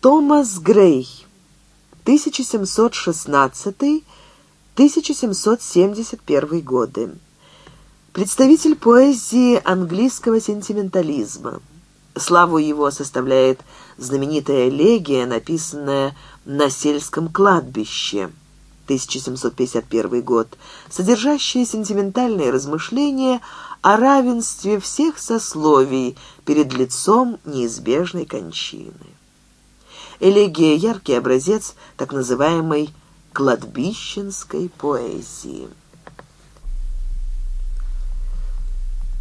Томас Грей, 1716-1771 годы. Представитель поэзии английского сентиментализма. Славу его составляет знаменитая элегия, написанная на сельском кладбище, 1751 год, содержащая сентиментальные размышления о равенстве всех сословий перед лицом неизбежной кончины элегия – яркий образец так называемой кладбищенской поэзии.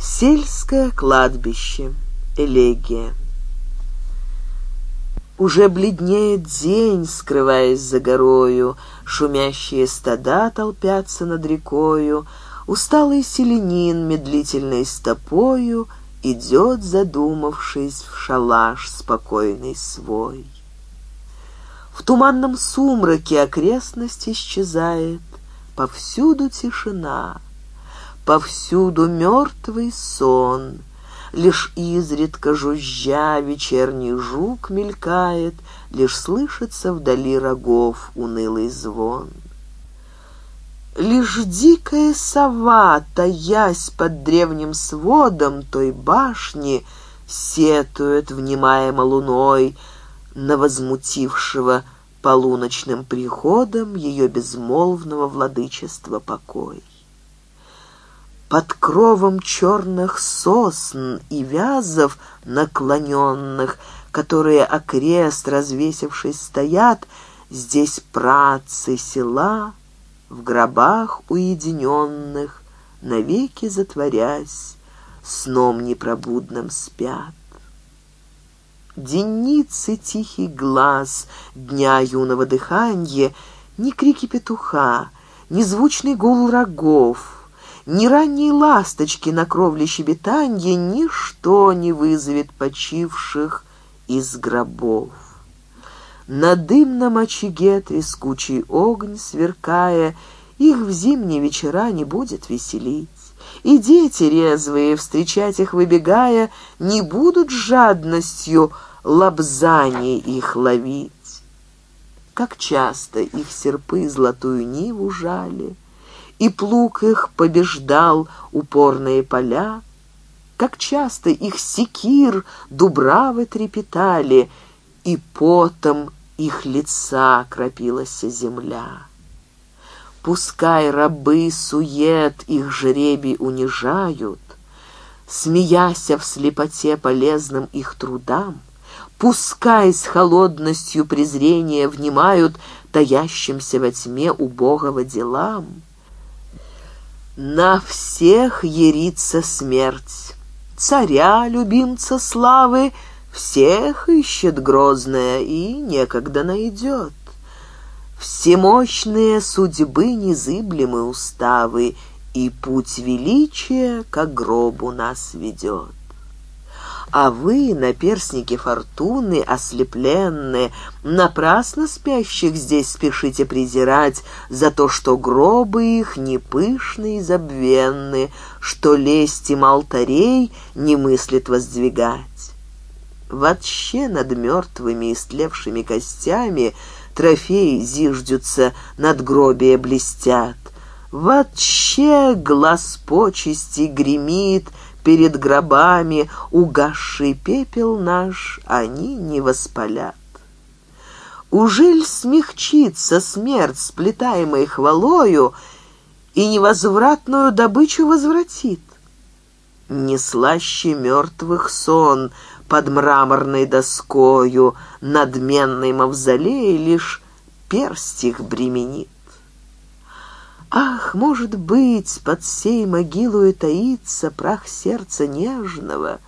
Сельское кладбище. Элегия. Уже бледнеет день, скрываясь за горою, Шумящие стада толпятся над рекою, Усталый селенин медлительной стопою Идет, задумавшись, в шалаш спокойный свой. В туманном сумраке окрестность исчезает, повсюду тишина, повсюду мертвый сон. Лишь изредка жужжа вечерний жук мелькает, Лишь слышится вдали рогов унылый звон. Лишь дикая сова, таясь под древним сводом той башни, Сетует, внимаемо луной, — на возмутившего полуночным приходом ее безмолвного владычества покой. Под кровом черных сосн и вязов наклоненных, которые окрест развесившись стоят, здесь працы села, в гробах уединенных, навеки затворясь, сном непробудным спят. Деницы тихий глаз, дня юного дыханья, ни крики петуха, ни звучный гул рогов, ни ранние ласточки на кровле щебетанья ничто не вызовет почивших из гробов. На дымном очаге трескучий огонь, сверкая, их в зимние вечера не будет веселить и дети резвые, встречать их выбегая, не будут жадностью лобзаний их ловить. Как часто их серпы золотую ниву жали, и плуг их побеждал упорные поля, как часто их секир дубравы трепетали, и потом их лица кропилась земля. Пускай рабы сует их жребий унижают, Смеяся в слепоте полезным их трудам, Пускай с холодностью презрения внимают Таящимся во тьме убогого делам. На всех ерится смерть. Царя, любимца славы, Всех ищет грозная и некогда найдет всемощные судьбы незыблемы уставы, и путь величия к гробу нас ведет. А вы, наперстники фортуны, ослепленные, напрасно спящих здесь спешите презирать за то, что гробы их не пышны и забвенны, что лести им алтарей не мыслит воздвигать. Вообще над мертвыми и истлевшими костями — трофеи зиждются, надгробия блестят. Вообще глаз почести гремит перед гробами, угасший пепел наш они не воспалят. Ужель смягчится смерть, сплетаемой хвалою, и невозвратную добычу возвратит? Не слаще мертвых сон — под мраморной доскою надменный мавзолей лишь перстик бременит. Ах, может быть, под сей могилою таится прах сердца нежного,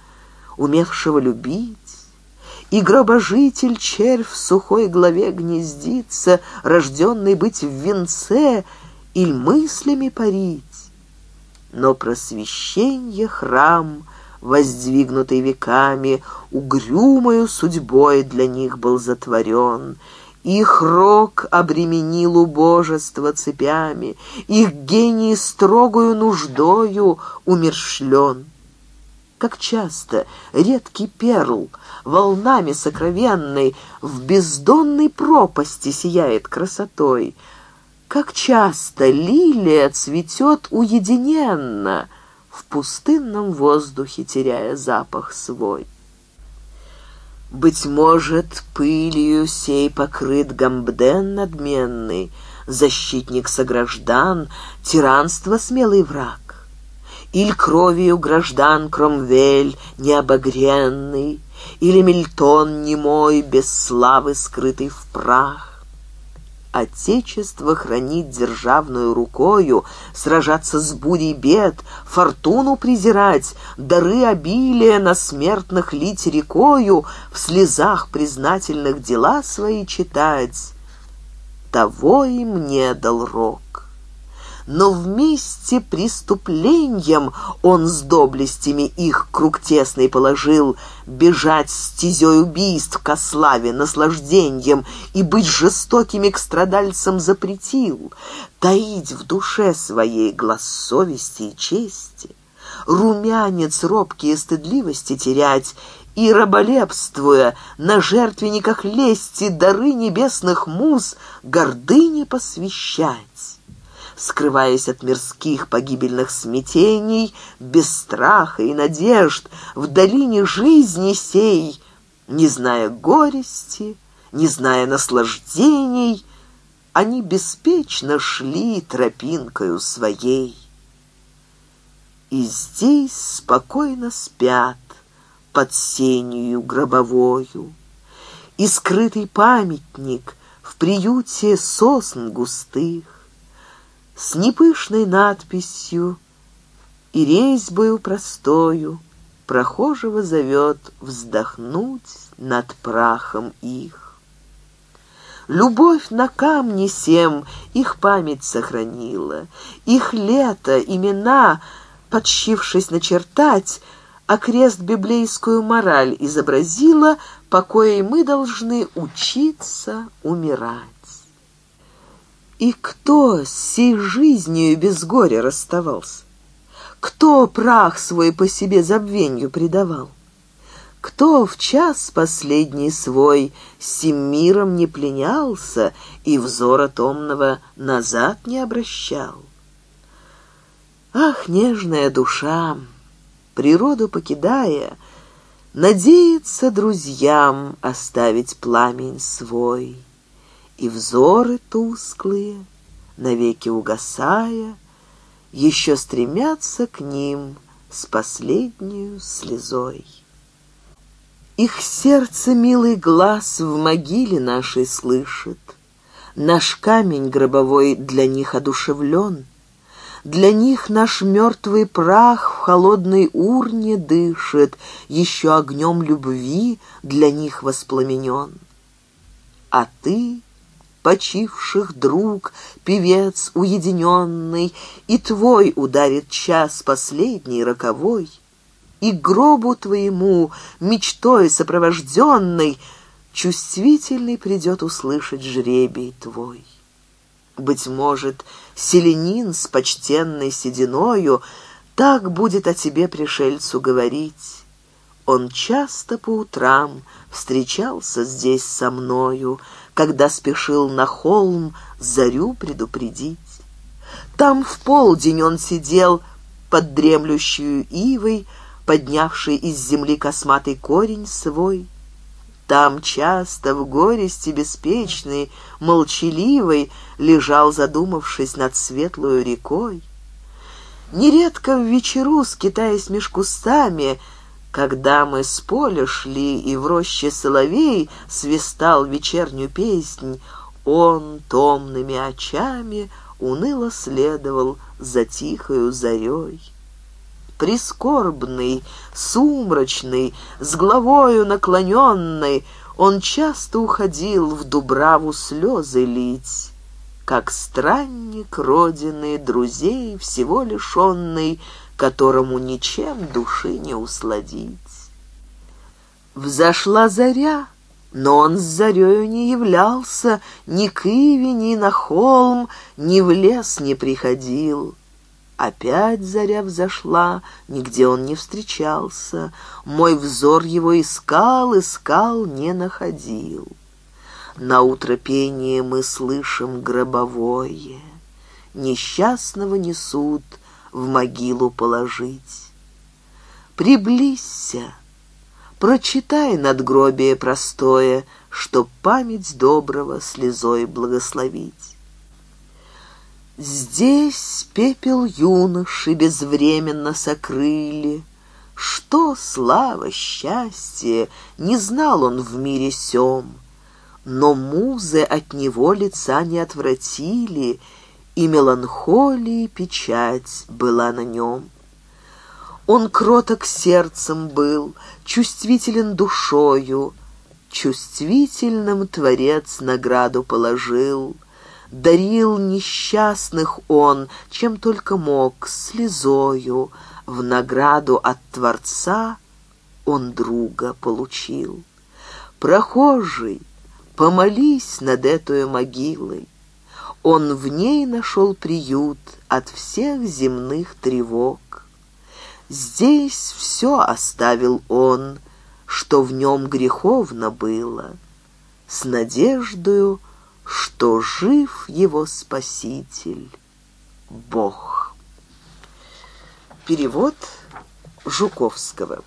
умевшего любить, и гробожитель червь в сухой главе гнездится, рожденный быть в венце или мыслями парить. Но просвещенье храм — воздвигнутый веками, угрюмою судьбой для них был затворен. Их рок обременил убожество цепями, их гений строгую нуждою умершлен. Как часто редкий перл, волнами сокровенной, в бездонной пропасти сияет красотой. Как часто лилия цветет уединенно — в пустынном воздухе, теряя запах свой. Быть может, пылью сей покрыт Гамбден надменный, защитник сограждан, тиранство смелый враг. Иль кровью граждан Кромвель необогренный, или Мильтон немой, без славы скрытый в прах. Отечество хранить державную рукою, сражаться с бурей бед, фортуну презирать, дары обилия на смертных лить рекою, в слезах признательных дела свои читать. Того им не дал рок но вместе преступлением он с доблестями их круг тесный положил. Бежать стезей убийств ко славе, наслаждением и быть жестокими к страдальцам запретил, таить в душе своей глаз совести и чести, румянец робкие стыдливости терять. И, раболепствуя, на жертвенниках лести дары небесных муз гордыне посвящать скрываясь от мирских погибельных смятений, без страха и надежд, в долине жизни сей, не зная горести, не зная наслаждений, они беспечно шли тропинкою своей. И здесь спокойно спят под сенью гробовою, и скрытый памятник в приюте сосн густых, с непышной надписью и резьбою простою прохожего зовет вздохнуть над прахом их. Любовь на камне сем их память сохранила, их лето, имена, подщившись начертать, окрест а библейскую мораль изобразила, покоя мы должны учиться умирать. И кто с сей жизнью без горя расставался? Кто прах свой по себе забвенью предавал? Кто в час последний свой сим миром не пленялся и взора томного назад не обращал? Ах, нежная душа, природу покидая, Надеется друзьям оставить пламень свой и взоры тусклые, навеки угасая, еще стремятся к ним с последнюю слезой. Их сердце милый глаз в могиле нашей слышит, Наш камень гробовой для них одушевлен, Для них наш мертвый прах в холодной урне дышит, Еще огнем любви для них воспламенен. А ты — почивших друг, певец уединенный, и твой ударит час последний роковой, и гробу твоему, мечтой сопровожденной, чувствительный придет услышать жребий твой. Быть может, селенин с почтенной сединою так будет о тебе пришельцу говорить. Он часто по утрам встречался здесь со мною, когда спешил на холм зарю предупредить. Там в полдень он сидел под дремлющую ивой, поднявший из земли косматый корень свой. Там часто в горести беспечный, молчаливый, лежал, задумавшись над светлую рекой. Нередко в вечеру, скитаясь меж кустами, когда мы с поля шли, и в роще соловей свистал вечернюю песнь, он томными очами уныло следовал за тихою зарей. Прискорбный, сумрачный, с главою наклоненной, он часто уходил в Дубраву слезы лить как странник родины, друзей, всего лишенный, которому ничем души не усладить. Взошла заря, но он с зарею не являлся, ни к Иве, ни на холм, ни в лес не приходил. Опять заря взошла, нигде он не встречался, мой взор его искал, искал, не находил. На утро пение мы слышим гробовое, несчастного несут — в могилу положить. Приблизься, прочитай надгробие простое, Чтоб память доброго слезой благословить. Здесь пепел юноши безвременно сокрыли, Что слава, счастье, не знал он в мире сём, Но музы от него лица не отвратили — и меланхолии печать была на нем. Он кроток сердцем был, чувствителен душою, чувствительным Творец награду положил. Дарил несчастных он, чем только мог, слезою, в награду от Творца он друга получил. Прохожий, помолись над этой могилой, он в ней нашел приют от всех земных тревог. Здесь все оставил он, что в нем греховно было, с надеждою, что жив его Спаситель, Бог. Перевод Жуковского